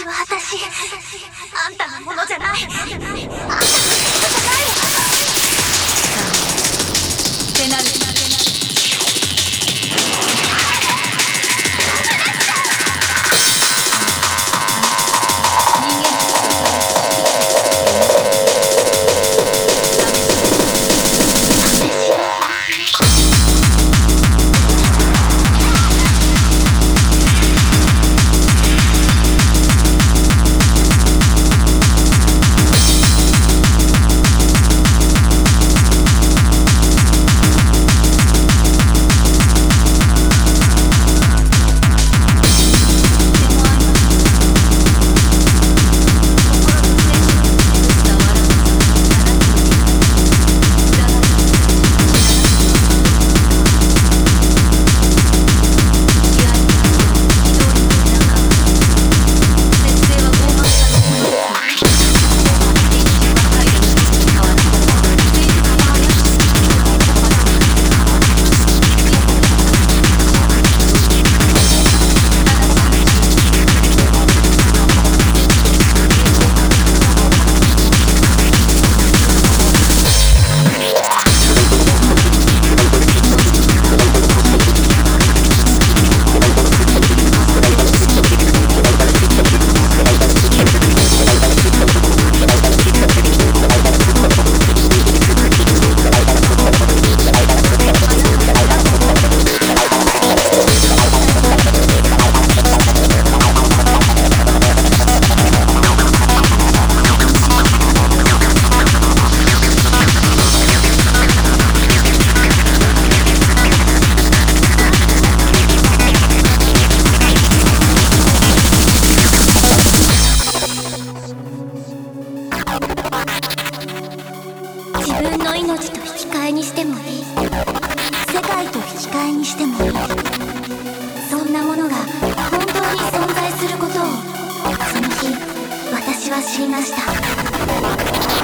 私は私。あんたのものじゃない。あんたのものじゃない。自分の命と引き換えにしてもいい。世界と引き換えにしてもいい。そんなものが本当に存在することをその日私は知りました。